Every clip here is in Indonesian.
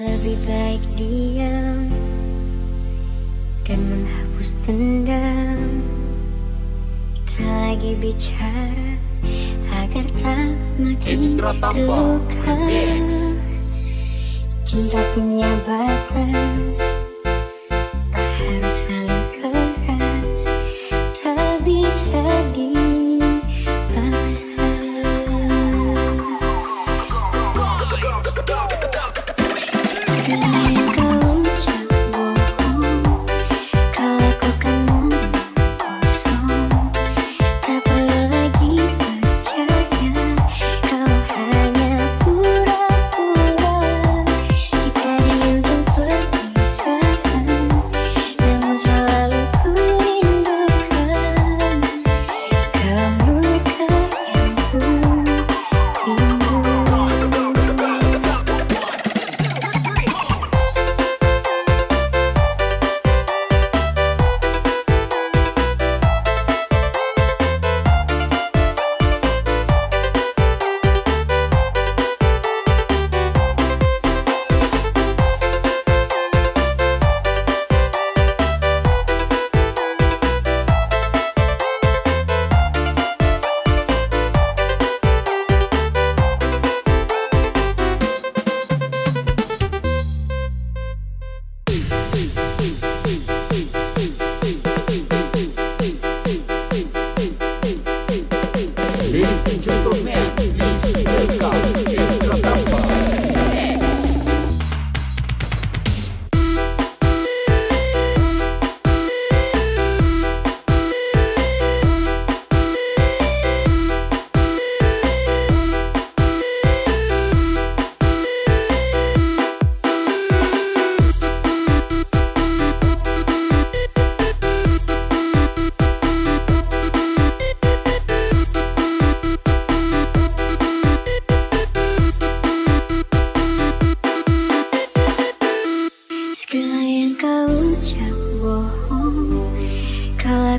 Lebih baik diam dan menghapus dendam. Kita lagi bicara agar tak makin terluka. Cinta punya batas.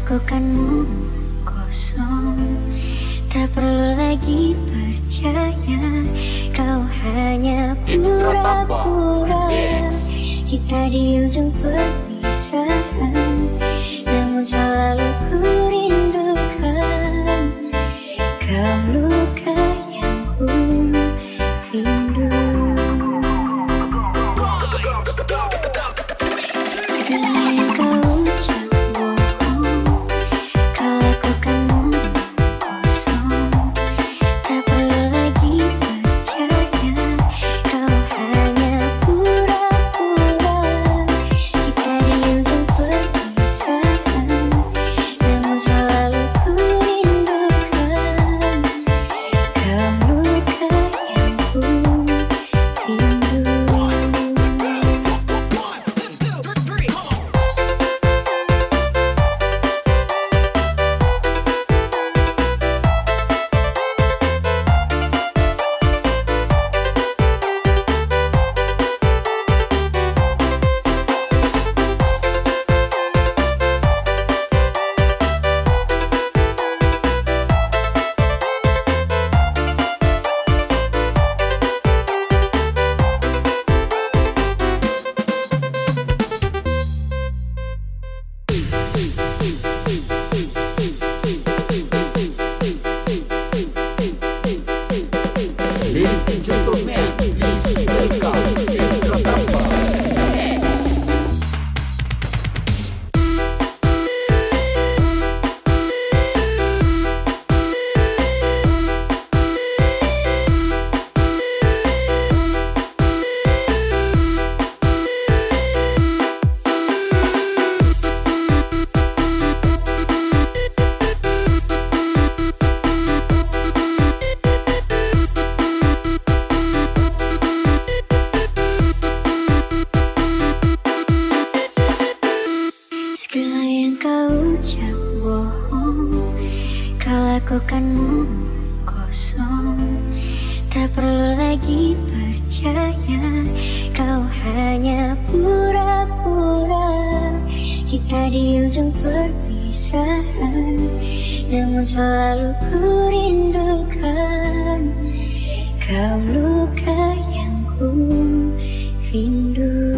lakukanmu kosong. Tak perlu lagi percaya Kau hanya pura-pura. Kita di ujung perjalanan lakukanmu kosong. Tak perlu lagi percaya. Kau hanya pura-pura. Kita di ujung perpisahan. Namun selalu ku rindukan. Kau luka yang ku rindu.